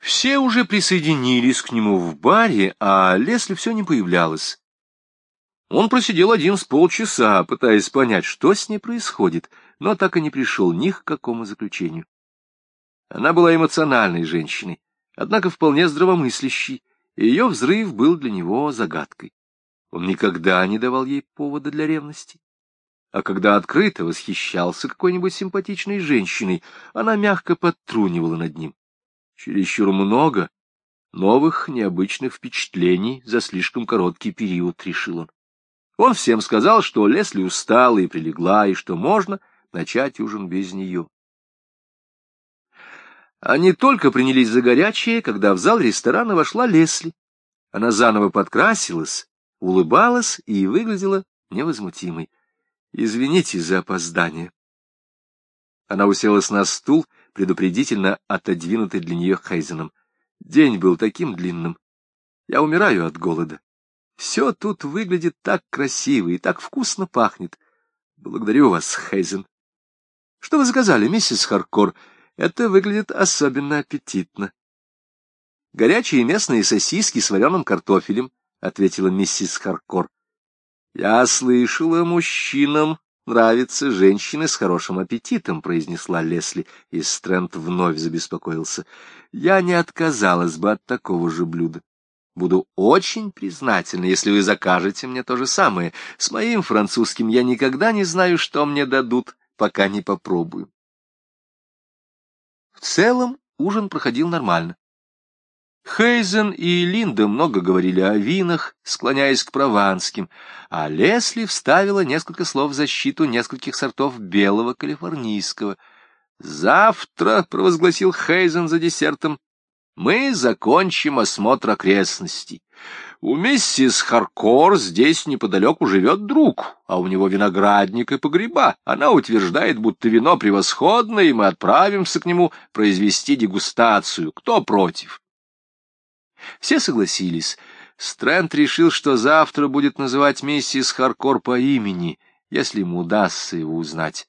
Все уже присоединились к нему в баре, а Лесли все не появлялась. Он просидел один с полчаса, пытаясь понять, что с ней происходит, но так и не пришел ни к какому заключению. Она была эмоциональной женщиной, однако вполне здравомыслящей, и ее взрыв был для него загадкой. Он никогда не давал ей повода для ревности. А когда открыто восхищался какой-нибудь симпатичной женщиной, она мягко подтрунивала над ним. Чересчур много новых необычных впечатлений за слишком короткий период, решил он. Он всем сказал, что Лесли устала и прилегла, и что можно начать ужин без нее. Они только принялись за горячее, когда в зал ресторана вошла Лесли. Она заново подкрасилась, улыбалась и выглядела невозмутимой. «Извините за опоздание». Она уселась на стул, предупредительно отодвинутый для нее Хейзеном. День был таким длинным. Я умираю от голода. Все тут выглядит так красиво и так вкусно пахнет. Благодарю вас, Хейзен. Что вы заказали, миссис Харкор? Это выглядит особенно аппетитно. Горячие местные сосиски с вареным картофелем, — ответила миссис Харкор. — Я слышала, мужчинам нравятся женщины с хорошим аппетитом, — произнесла Лесли, и Стрэнд вновь забеспокоился. — Я не отказалась бы от такого же блюда. Буду очень признательна, если вы закажете мне то же самое. С моим французским я никогда не знаю, что мне дадут, пока не попробую. В целом ужин проходил нормально. Хейзен и Линда много говорили о винах, склоняясь к прованским, а Лесли вставила несколько слов в защиту нескольких сортов белого калифорнийского. «Завтра», — провозгласил Хейзен за десертом, — «мы закончим осмотр окрестностей. У миссис Харкор здесь неподалеку живет друг, а у него виноградник и погреба. Она утверждает, будто вино превосходное, и мы отправимся к нему произвести дегустацию. Кто против?» Все согласились. Стрэнд решил, что завтра будет называть миссис Харкор по имени, если ему удастся его узнать.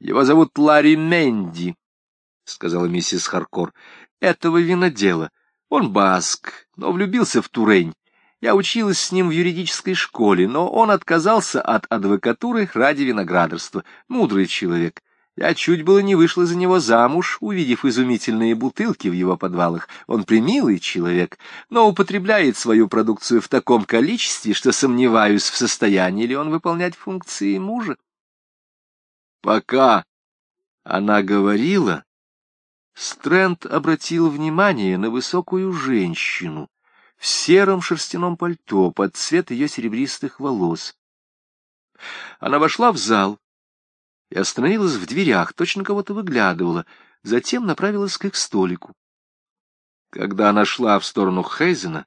«Его зовут Ларри Менди», — сказала миссис Харкор. «Этого винодела. Он баск, но влюбился в Турень. Я училась с ним в юридической школе, но он отказался от адвокатуры ради виноградарства. Мудрый человек. Я чуть было не вышла за него замуж, увидев изумительные бутылки в его подвалах. Он примилый человек, но употребляет свою продукцию в таком количестве, что сомневаюсь, в состоянии ли он выполнять функции мужа. Пока она говорила, Стрэнд обратил внимание на высокую женщину в сером шерстяном пальто под цвет ее серебристых волос. Она вошла в зал, и остановилась в дверях, точно кого-то выглядывала, затем направилась к их столику. Когда она шла в сторону Хейзена,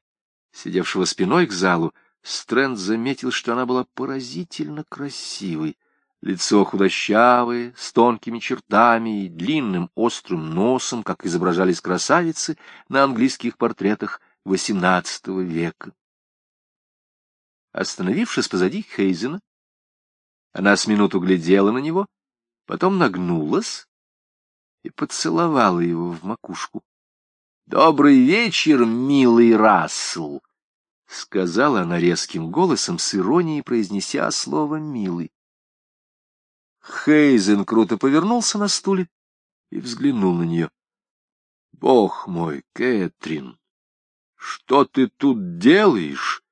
сидевшего спиной к залу, Стрэнд заметил, что она была поразительно красивой. Лицо худощавое, с тонкими чертами и длинным острым носом, как изображались красавицы на английских портретах XVIII века. Остановившись позади Хейзена, она с минуту глядела на него, потом нагнулась и поцеловала его в макушку. — Добрый вечер, милый Рассел! — сказала она резким голосом, с иронией произнеся слово «милый». Хейзен круто повернулся на стуле и взглянул на нее. — Бог мой, Кэтрин, что ты тут делаешь?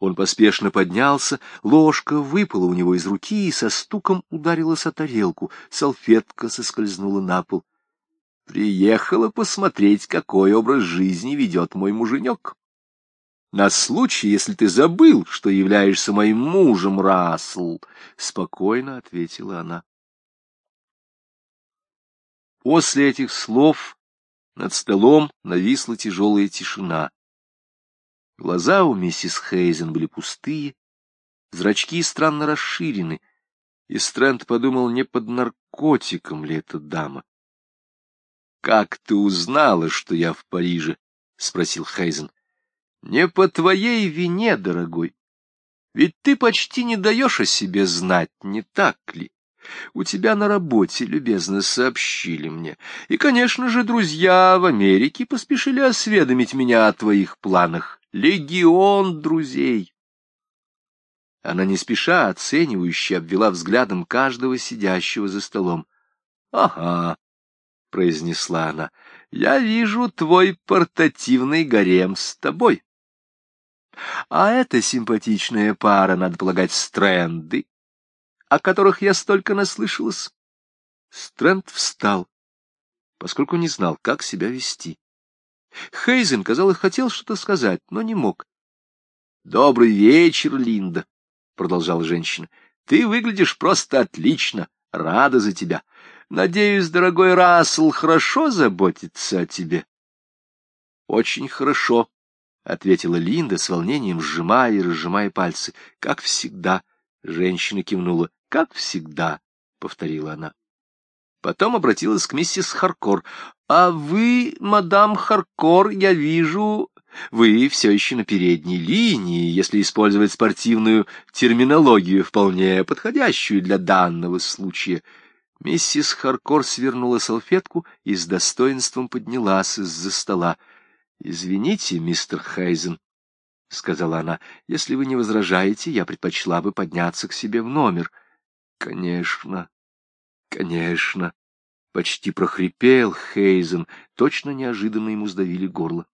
Он поспешно поднялся, ложка выпала у него из руки и со стуком ударилась о тарелку, салфетка соскользнула на пол. Приехала посмотреть, какой образ жизни ведет мой муженек. На случай, если ты забыл, что являешься моим мужем, Рассел, — спокойно ответила она. После этих слов над столом нависла тяжелая тишина. Глаза у миссис Хейзен были пустые, зрачки странно расширены, и Стрэнд подумал, не под наркотиком ли эта дама. — Как ты узнала, что я в Париже? — спросил Хейзен. — Не по твоей вине, дорогой. Ведь ты почти не даешь о себе знать, не так ли? У тебя на работе, любезно, сообщили мне. И, конечно же, друзья в Америке поспешили осведомить меня о твоих планах. Легион друзей. Она не спеша оценивающе обвела взглядом каждого сидящего за столом. — Ага, — произнесла она, — я вижу твой портативный гарем с тобой. А эта симпатичная пара, надо полагать, стренды, о которых я столько наслышалась. Стрэнд встал, поскольку не знал, как себя вести. Хейзен, казалось, хотел что-то сказать, но не мог. — Добрый вечер, Линда, — продолжала женщина. — Ты выглядишь просто отлично, рада за тебя. Надеюсь, дорогой Рассел хорошо заботится о тебе. — Очень хорошо, — ответила Линда с волнением, сжимая и разжимая пальцы. — Как всегда. Женщина кивнула. — Как всегда, — повторила она. Потом обратилась к миссис Харкор. — А вы, мадам Харкор, я вижу, вы все еще на передней линии, если использовать спортивную терминологию, вполне подходящую для данного случая. Миссис Харкор свернула салфетку и с достоинством поднялась из-за стола. — Извините, мистер Хейзен, — сказала она, — если вы не возражаете, я предпочла бы подняться к себе в номер. — Конечно, конечно, — почти прохрипел Хейзен, точно неожиданно ему сдавили горло.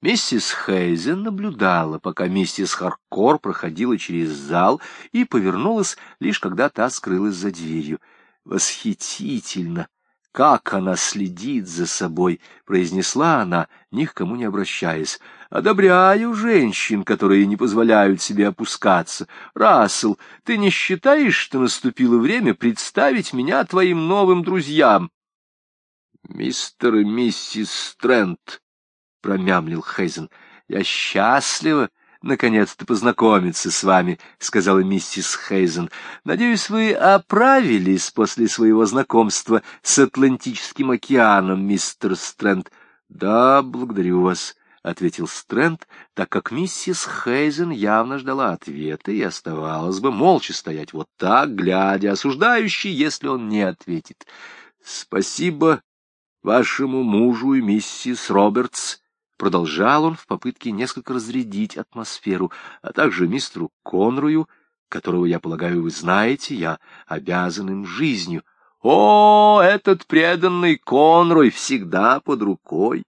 Миссис Хейзен наблюдала, пока миссис Харкор проходила через зал и повернулась, лишь когда та скрылась за дверью. Восхитительно! Как она следит за собой, — произнесла она, ни к кому не обращаясь. Одобряю женщин, которые не позволяют себе опускаться. Рассел, ты не считаешь, что наступило время представить меня твоим новым друзьям? Мистер и миссис Стрэнд, промямлил Хейзен. — Я счастлива наконец-то познакомиться с вами, — сказала миссис Хейзен. — Надеюсь, вы оправились после своего знакомства с Атлантическим океаном, мистер Стрэнд. — Да, благодарю вас, — ответил Стрэнд, так как миссис Хейзен явно ждала ответа и оставалась бы молча стоять вот так, глядя осуждающий, если он не ответит. — Спасибо вашему мужу и миссис Робертс, Продолжал он в попытке несколько разрядить атмосферу, а также мистеру Конрую, которого, я полагаю, вы знаете, я обязан им жизнью. О, этот преданный Конрой всегда под рукой!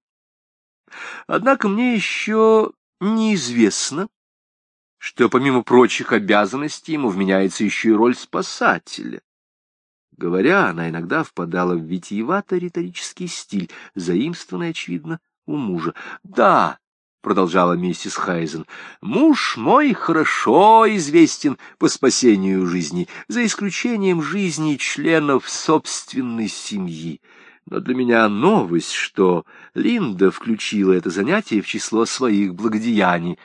Однако мне еще неизвестно, что помимо прочих обязанностей ему вменяется еще и роль спасателя. Говоря, она иногда впадала в витиевато-риторический стиль, заимствованный, очевидно, у мужа. — Да, — продолжала миссис Хайзен, — муж мой хорошо известен по спасению жизни, за исключением жизни членов собственной семьи. Но для меня новость, что Линда включила это занятие в число своих благодеяний.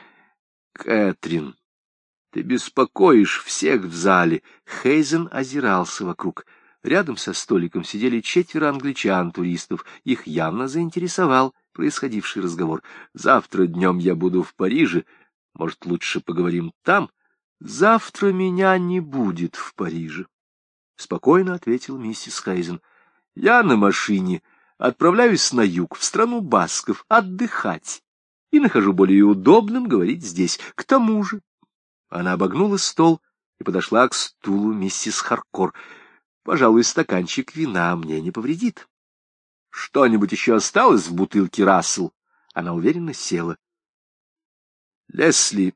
Кэтрин, ты беспокоишь всех в зале. Хейзен озирался вокруг. Рядом со столиком сидели четверо англичан-туристов. Их явно заинтересовал происходивший разговор. Завтра днем я буду в Париже. Может, лучше поговорим там? Завтра меня не будет в Париже. Спокойно ответил миссис Хайзен. Я на машине отправляюсь на юг, в страну басков, отдыхать. И нахожу более удобным говорить здесь. К тому же... Она обогнула стол и подошла к стулу миссис Харкор. Пожалуй, стаканчик вина мне не повредит. Что-нибудь еще осталось в бутылке Рассел? Она уверенно села. Лесли.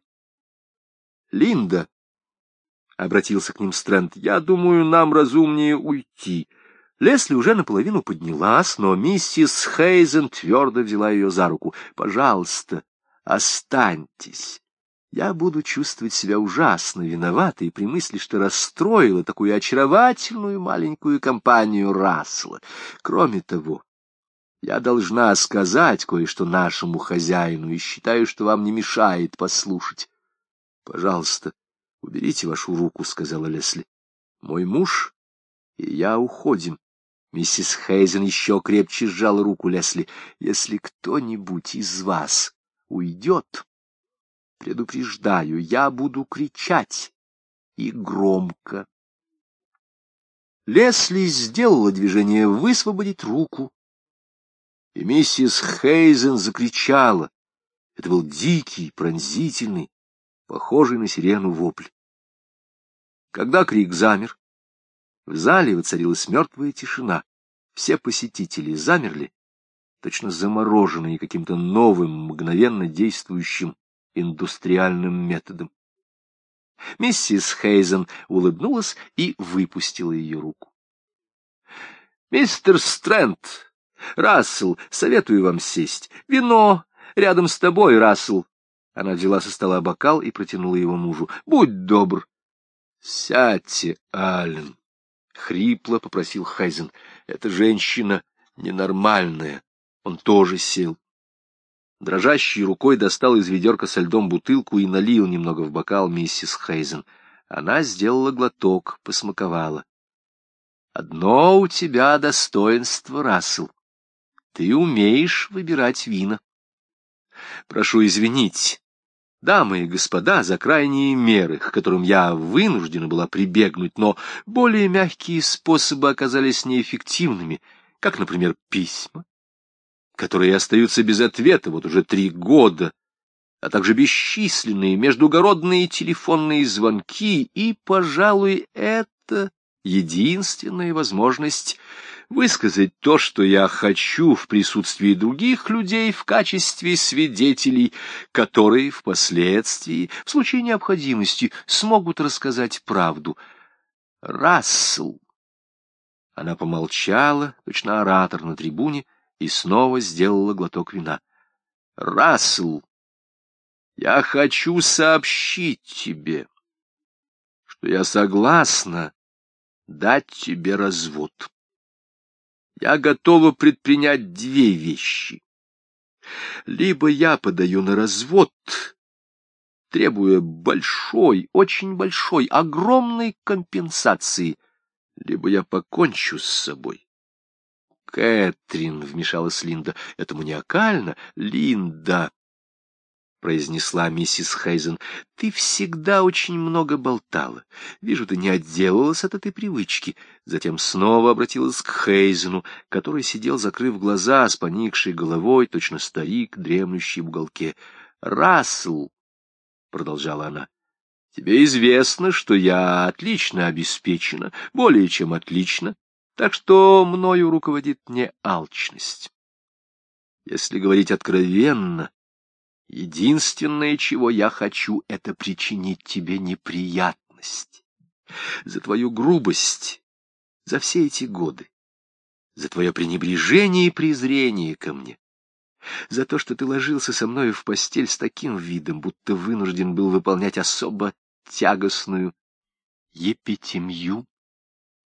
Линда. — обратился к ним Стрэнд. — Я думаю, нам разумнее уйти. Лесли уже наполовину поднялась, но миссис Хейзен твердо взяла ее за руку. — Пожалуйста, останьтесь. Я буду чувствовать себя ужасно виноватой при мысли, что расстроила такую очаровательную маленькую компанию Рассела. Кроме того, я должна сказать кое-что нашему хозяину и считаю, что вам не мешает послушать. — Пожалуйста, уберите вашу руку, — сказала Лесли. — Мой муж и я уходим. Миссис Хейзен еще крепче сжала руку Лесли. — Если кто-нибудь из вас уйдет, предупреждаю, я буду кричать и громко. Лесли сделала движение высвободить руку, и миссис Хейзен закричала. Это был дикий, пронзительный, похожий на сирену вопль. Когда крик замер, в зале воцарилась мертвая тишина. Все посетители замерли, точно замороженные каким-то новым, мгновенно действующим индустриальным методом. Миссис Хейзен улыбнулась и выпустила ее руку. — Мистер Стрэнд, Рассел, советую вам сесть. Вино рядом с тобой, Рассел. Она взяла со стола бокал и протянула его мужу. — Будь добр. — Сядьте, Аллен, — хрипло попросил Хайзен. — Эта женщина ненормальная. Он тоже сел. Дрожащей рукой достал из ведерка со льдом бутылку и налил немного в бокал миссис Хейзен. Она сделала глоток, посмаковала. «Одно у тебя достоинство, Рассел. Ты умеешь выбирать вина. Прошу извинить, дамы и господа, за крайние меры, к которым я вынуждена была прибегнуть, но более мягкие способы оказались неэффективными, как, например, письма, которые остаются без ответа вот уже три года, а также бесчисленные междугородные телефонные звонки, и, пожалуй, это единственная возможность высказать то, что я хочу в присутствии других людей в качестве свидетелей, которые впоследствии, в случае необходимости, смогут рассказать правду. Рассел. Она помолчала, точно оратор на трибуне, и снова сделала глоток вина. Рассел, я хочу сообщить тебе, что я согласна дать тебе развод. Я готова предпринять две вещи. Либо я подаю на развод, требуя большой, очень большой, огромной компенсации, либо я покончу с собой. Кэтрин, — вмешалась Линда, — это маниакально. Линда, — произнесла миссис Хейзен, — ты всегда очень много болтала. Вижу, ты не отделалась от этой привычки. Затем снова обратилась к Хейзену, который сидел, закрыв глаза, с поникшей головой, точно старик, дремлющий в уголке. — Рассел, — продолжала она, — тебе известно, что я отлично обеспечена, более чем отлично так что мною руководит не алчность. Если говорить откровенно, единственное, чего я хочу, это причинить тебе неприятность. За твою грубость, за все эти годы, за твое пренебрежение и презрение ко мне, за то, что ты ложился со мною в постель с таким видом, будто вынужден был выполнять особо тягостную епитемью,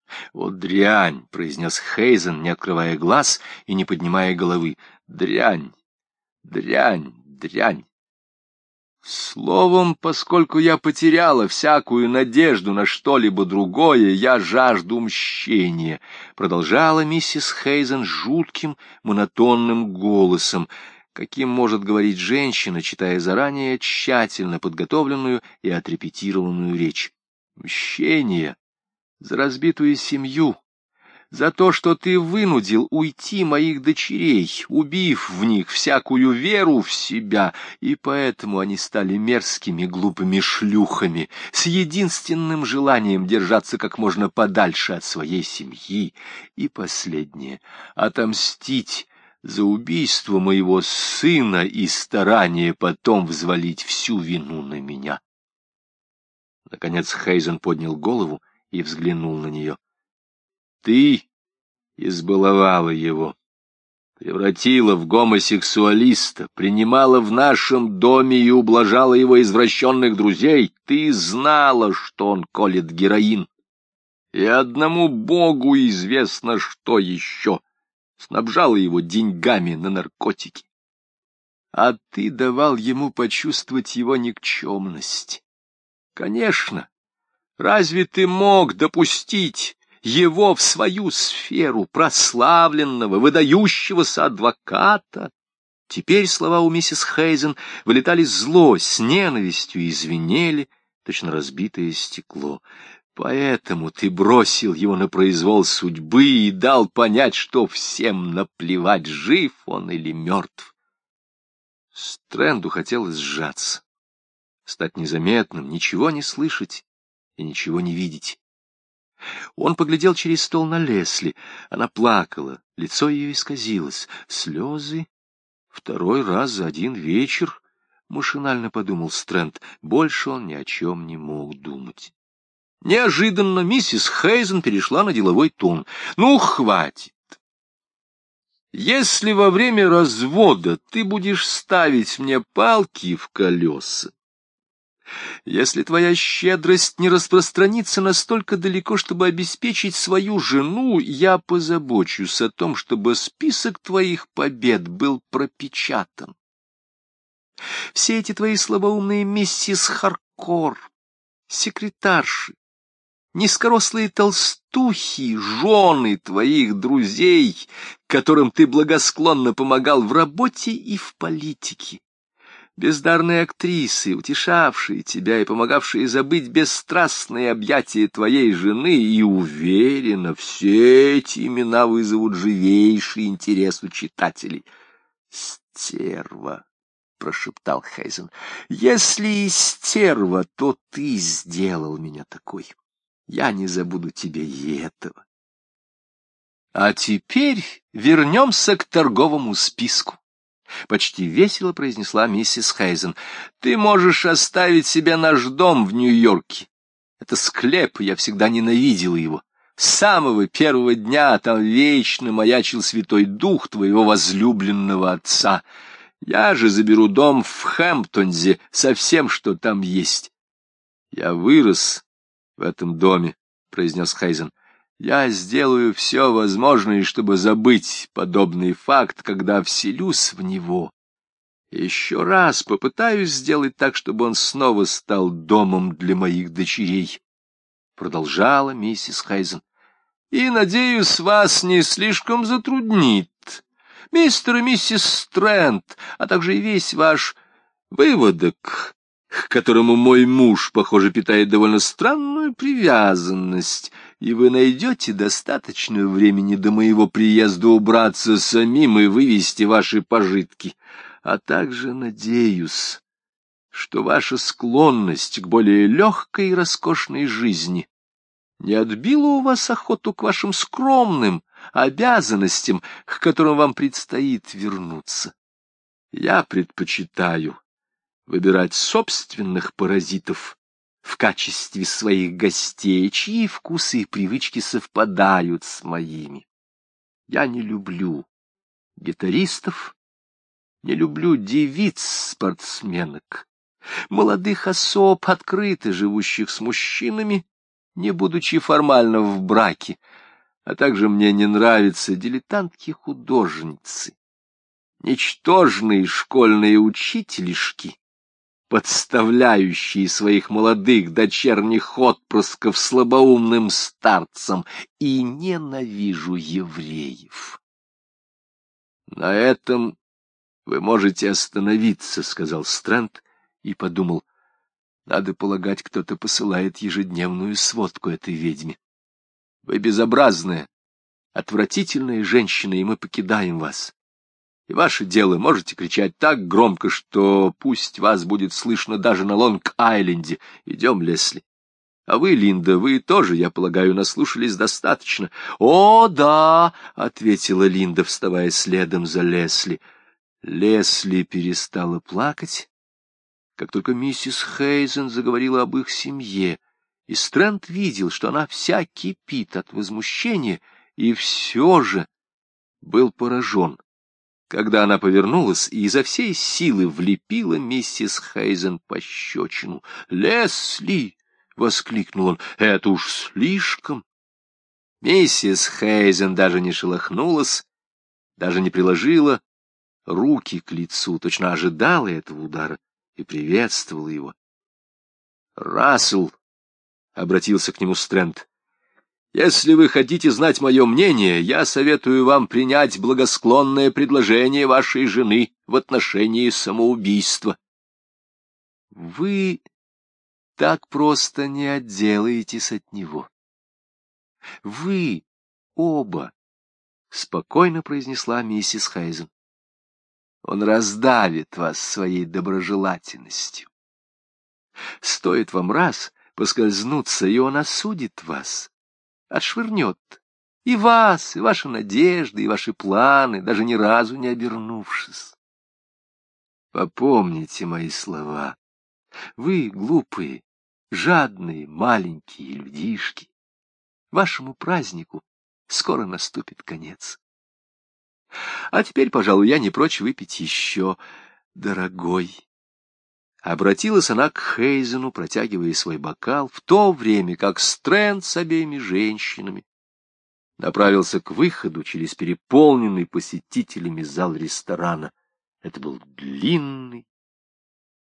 — О, дрянь! — произнес Хейзен, не открывая глаз и не поднимая головы. — Дрянь! Дрянь! Дрянь! Словом, поскольку я потеряла всякую надежду на что-либо другое, я жажду мщения, — продолжала миссис Хейзен жутким, монотонным голосом, каким может говорить женщина, читая заранее тщательно подготовленную и отрепетированную речь. Мщение за разбитую семью, за то, что ты вынудил уйти моих дочерей, убив в них всякую веру в себя, и поэтому они стали мерзкими глупыми шлюхами, с единственным желанием держаться как можно подальше от своей семьи. И последнее — отомстить за убийство моего сына и старание потом взвалить всю вину на меня. Наконец Хейзен поднял голову и взглянул на нее. — Ты избаловала его, превратила в гомосексуалиста, принимала в нашем доме и ублажала его извращенных друзей. Ты знала, что он колет героин. И одному Богу известно, что еще. Снабжала его деньгами на наркотики. А ты давал ему почувствовать его никчемность. Конечно, Разве ты мог допустить его в свою сферу прославленного, выдающегося адвоката? Теперь слова у миссис Хейзен вылетали зло, с ненавистью и звенели, точно разбитое стекло. Поэтому ты бросил его на произвол судьбы и дал понять, что всем наплевать, жив он или мертв. Стрэнду хотелось сжаться, стать незаметным, ничего не слышать и ничего не видеть. Он поглядел через стол на Лесли. Она плакала, лицо ее исказилось. Слезы? Второй раз за один вечер? Машинально подумал Стрэнд. Больше он ни о чем не мог думать. Неожиданно миссис Хейзен перешла на деловой тон. «Ну, хватит! Если во время развода ты будешь ставить мне палки в колеса, если твоя щедрость не распространится настолько далеко, чтобы обеспечить свою жену, я позабочусь о том, чтобы список твоих побед был пропечатан. Все эти твои слабоумные миссис Харкор, секретарши, низкорослые толстухи, жены твоих друзей, которым ты благосклонно помогал в работе и в политике, бездарные актрисы, утешавшие тебя и помогавшие забыть бесстрастные объятия твоей жены, и уверена, все эти имена вызовут живейший интерес у читателей. «Стерва!» — прошептал Хейзен. «Если и стерва, то ты сделал меня такой. Я не забуду тебе и этого». А теперь вернемся к торговому списку. — почти весело произнесла миссис Хейзен. — Ты можешь оставить себе наш дом в Нью-Йорке. Это склеп, я всегда ненавидел его. С самого первого дня там вечно маячил святой дух твоего возлюбленного отца. Я же заберу дом в Хэмптонзе со всем, что там есть. — Я вырос в этом доме, — произнес Хейзен. Я сделаю все возможное, чтобы забыть подобный факт, когда вселюсь в него. Еще раз попытаюсь сделать так, чтобы он снова стал домом для моих дочерей. Продолжала миссис Хайзен. И, надеюсь, вас не слишком затруднит. Мистер и миссис Стрэнд, а также и весь ваш выводок, к которому мой муж, похоже, питает довольно странную привязанность — и вы найдете достаточно времени до моего приезда убраться самим и вывести ваши пожитки. А также надеюсь, что ваша склонность к более легкой и роскошной жизни не отбила у вас охоту к вашим скромным обязанностям, к которым вам предстоит вернуться. Я предпочитаю выбирать собственных паразитов, в качестве своих гостей, чьи вкусы и привычки совпадают с моими. Я не люблю гитаристов, не люблю девиц-спортсменок, молодых особ, открыто живущих с мужчинами, не будучи формально в браке, а также мне не нравятся дилетантки-художницы, ничтожные школьные учительшки, подставляющие своих молодых дочерних отпрысков слабоумным старцам, и ненавижу евреев. — На этом вы можете остановиться, — сказал Стрэнд и подумал, — надо полагать, кто-то посылает ежедневную сводку этой ведьме. Вы безобразная, отвратительная женщина, и мы покидаем вас. И ваше дело можете кричать так громко, что пусть вас будет слышно даже на Лонг-Айленде. Идем, Лесли. А вы, Линда, вы тоже, я полагаю, наслушались достаточно. — О, да! — ответила Линда, вставая следом за Лесли. Лесли перестала плакать, как только миссис Хейзен заговорила об их семье, и Стрэнд видел, что она вся кипит от возмущения, и все же был поражен когда она повернулась и изо всей силы влепила миссис Хейзен пощечину. «Лесли!» — воскликнул он. «Это уж слишком!» Миссис Хейзен даже не шелохнулась, даже не приложила руки к лицу, точно ожидала этого удара и приветствовала его. «Рассел!» — обратился к нему Стрэнд. Если вы хотите знать мое мнение, я советую вам принять благосклонное предложение вашей жены в отношении самоубийства. — Вы так просто не отделаетесь от него. Вы оба, — спокойно произнесла миссис Хейзен. Он раздавит вас своей доброжелательностью. Стоит вам раз поскользнуться, и он осудит вас, отшвырнет и вас, и ваши надежды, и ваши планы, даже ни разу не обернувшись. Попомните мои слова. Вы, глупые, жадные, маленькие людишки, вашему празднику скоро наступит конец. А теперь, пожалуй, я не прочь выпить еще, дорогой. Обратилась она к Хейзену, протягивая свой бокал, в то время как Стрэнд с обеими женщинами направился к выходу через переполненный посетителями зал ресторана. Это был длинный,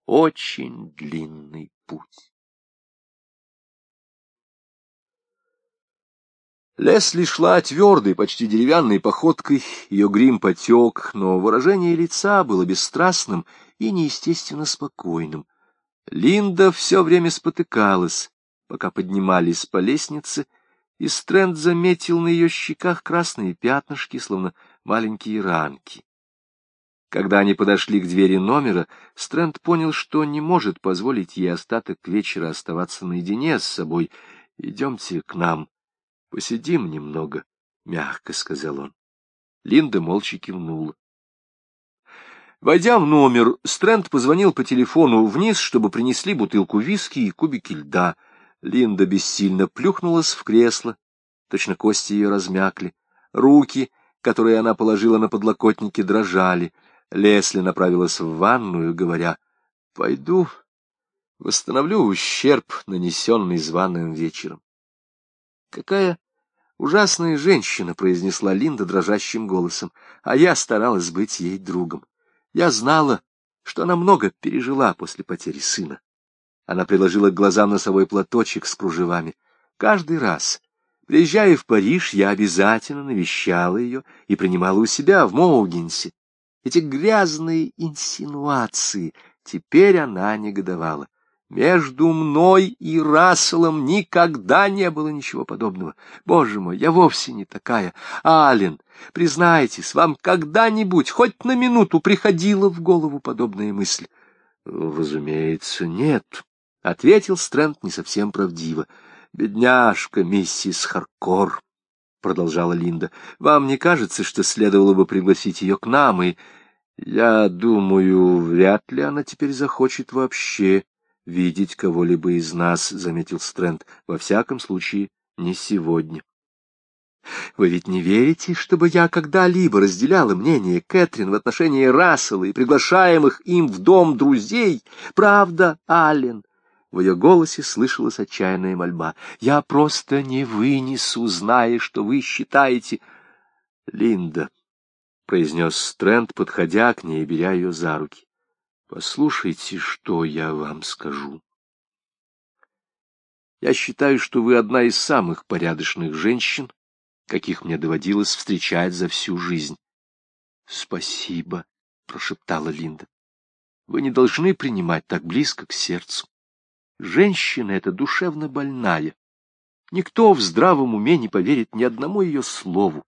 очень длинный путь. Лесли шла твердой, почти деревянной походкой, ее грим потек, но выражение лица было бесстрастным и неестественно спокойным. Линда все время спотыкалась, пока поднимались по лестнице, и Стрэнд заметил на ее щеках красные пятнышки, словно маленькие ранки. Когда они подошли к двери номера, Стрэнд понял, что не может позволить ей остаток вечера оставаться наедине с собой. «Идемте к нам, посидим немного», — мягко сказал он. Линда молча кивнула. Войдя в номер, Стрэнд позвонил по телефону вниз, чтобы принесли бутылку виски и кубики льда. Линда бессильно плюхнулась в кресло, точно кости ее размякли. Руки, которые она положила на подлокотники, дрожали. Лесли направилась в ванную, говоря, «Пойду, восстановлю ущерб, нанесенный званым вечером». «Какая ужасная женщина!» — произнесла Линда дрожащим голосом, а я старалась быть ей другом. Я знала, что она много пережила после потери сына. Она приложила к глазам носовой платочек с кружевами. Каждый раз, приезжая в Париж, я обязательно навещала ее и принимала у себя в Моугенсе. Эти грязные инсинуации. Теперь она негодовала. Между мной и Расселом никогда не было ничего подобного. Боже мой, я вовсе не такая. Ален, признайтесь, вам когда-нибудь, хоть на минуту, приходила в голову подобная мысль? — Разумеется, нет, — ответил Стрэнд не совсем правдиво. — Бедняжка миссис Харкор, — продолжала Линда, — вам не кажется, что следовало бы пригласить ее к нам, и... Я думаю, вряд ли она теперь захочет вообще видеть кого-либо из нас, — заметил Стрэнд, — во всяком случае, не сегодня. Вы ведь не верите, чтобы я когда-либо разделяла мнение Кэтрин в отношении Рассела и приглашаемых им в дом друзей? Правда, Аллен? В ее голосе слышалась отчаянная мольба. Я просто не вынесу, зная, что вы считаете... Линда, — произнес Стрэнд, подходя к ней и беря ее за руки. Послушайте, что я вам скажу. Я считаю, что вы одна из самых порядочных женщин, каких мне доводилось встречать за всю жизнь. — Спасибо, — прошептала Линда. — Вы не должны принимать так близко к сердцу. Женщина эта душевно больная. Никто в здравом уме не поверит ни одному ее слову.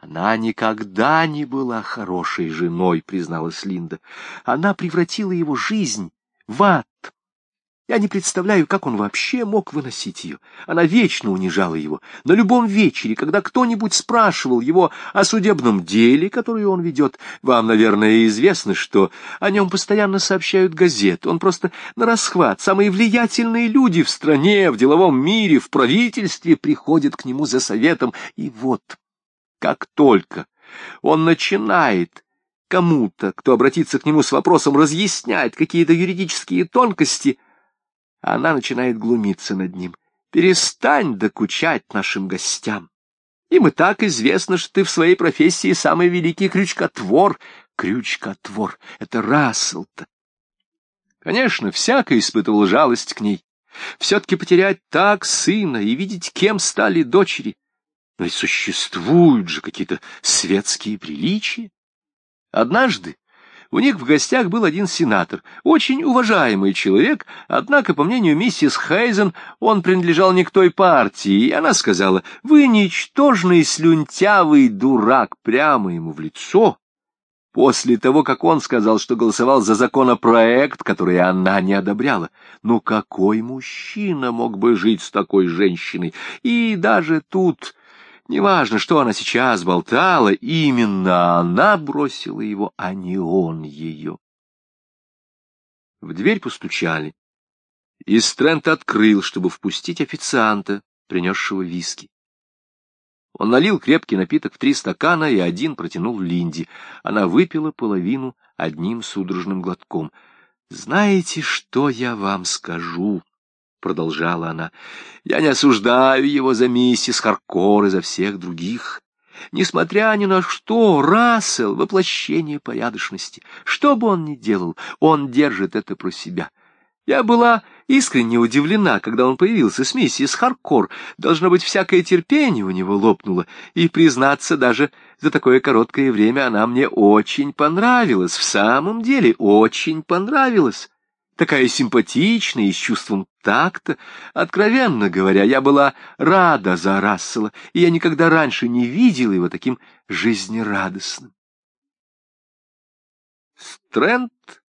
Она никогда не была хорошей женой, призналась Линда. Она превратила его жизнь в ад. Я не представляю, как он вообще мог выносить ее. Она вечно унижала его. На любом вечере, когда кто-нибудь спрашивал его о судебном деле, которое он ведет, вам, наверное, известно, что о нем постоянно сообщают газеты. Он просто на расхват. Самые влиятельные люди в стране, в деловом мире, в правительстве приходят к нему за советом. И вот как только он начинает кому-то, кто обратится к нему с вопросом, разъяснять какие-то юридические тонкости, она начинает глумиться над ним. «Перестань докучать нашим гостям. Им и так известно, что ты в своей профессии самый великий крючкотвор. Крючкотвор — это Рассел-то». Конечно, всяко испытывал жалость к ней. Все-таки потерять так сына и видеть, кем стали дочери — но ведь существуют же какие-то светские приличия. Однажды У них в гостях был один сенатор, очень уважаемый человек, однако, по мнению миссис Хейзен, он принадлежал не к той партии, и она сказала, «Вы ничтожный слюнтявый дурак!» прямо ему в лицо, после того, как он сказал, что голосовал за законопроект, который она не одобряла. Ну какой мужчина мог бы жить с такой женщиной? И даже тут Неважно, что она сейчас болтала, именно она бросила его, а не он ее. В дверь постучали, и Стрэнд открыл, чтобы впустить официанта, принесшего виски. Он налил крепкий напиток в три стакана и один протянул Линди. Она выпила половину одним судорожным глотком. «Знаете, что я вам скажу?» — продолжала она, — я не осуждаю его за миссис Харкор и за всех других. Несмотря ни на что, Рассел — воплощение порядочности. Что бы он ни делал, он держит это про себя. Я была искренне удивлена, когда он появился с миссис Харкор. Должно быть, всякое терпение у него лопнуло, и, признаться, даже за такое короткое время она мне очень понравилась, в самом деле очень понравилась такая симпатичная и с чувством такта. Откровенно говоря, я была рада за Рассела, и я никогда раньше не видела его таким жизнерадостным. Стрэнд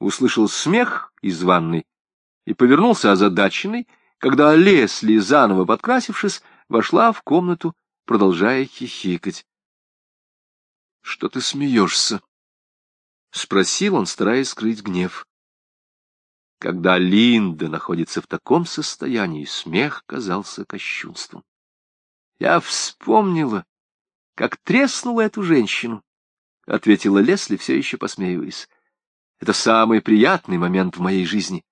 услышал смех из ванной и повернулся озадаченный, когда Лесли, заново подкрасившись, вошла в комнату, продолжая хихикать. — Что ты смеешься? — спросил он, стараясь скрыть гнев. Когда Линда находится в таком состоянии, смех казался кощунством. Я вспомнила, как треснула эту женщину, — ответила Лесли, все еще посмеиваясь. Это самый приятный момент в моей жизни.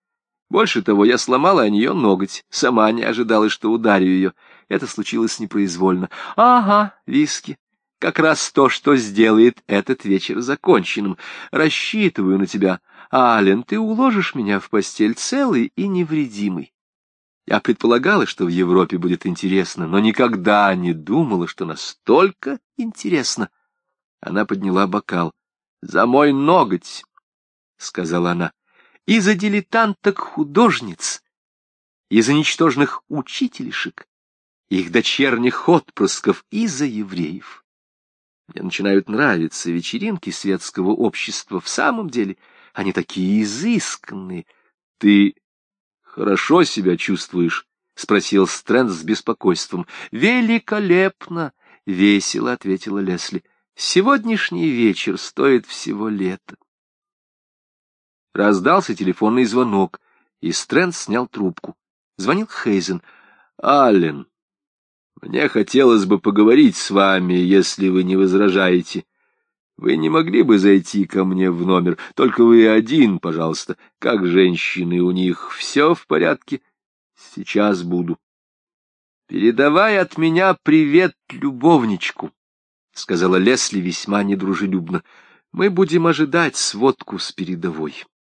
Больше того, я сломала о нее ноготь, сама не ожидала, что ударю ее. Это случилось непроизвольно. Ага, виски. Как раз то, что сделает этот вечер законченным. Рассчитываю на тебя, — Ален, ты уложишь меня в постель целый и невредимый. Я предполагала, что в Европе будет интересно, но никогда не думала, что настолько интересно. Она подняла бокал. — За мой ноготь, — сказала она, — и за дилетанток-художниц, и за ничтожных учителишек, их дочерних отпрысков, и за евреев. Мне начинают нравиться вечеринки светского общества в самом деле — они такие изысканные. Ты хорошо себя чувствуешь? — спросил Стрэнд с беспокойством. — Великолепно! — весело ответила Лесли. — Сегодняшний вечер стоит всего лета. Раздался телефонный звонок, и Стрэнд снял трубку. Звонил Хейзен. — Аллен, мне хотелось бы поговорить с вами, если вы не возражаете. — вы не могли бы зайти ко мне в номер? Только вы один, пожалуйста. Как женщины, у них все в порядке? Сейчас буду. Передавай от меня привет любовничку, — сказала Лесли весьма недружелюбно. Мы будем ожидать сводку с передовой.